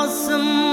awesome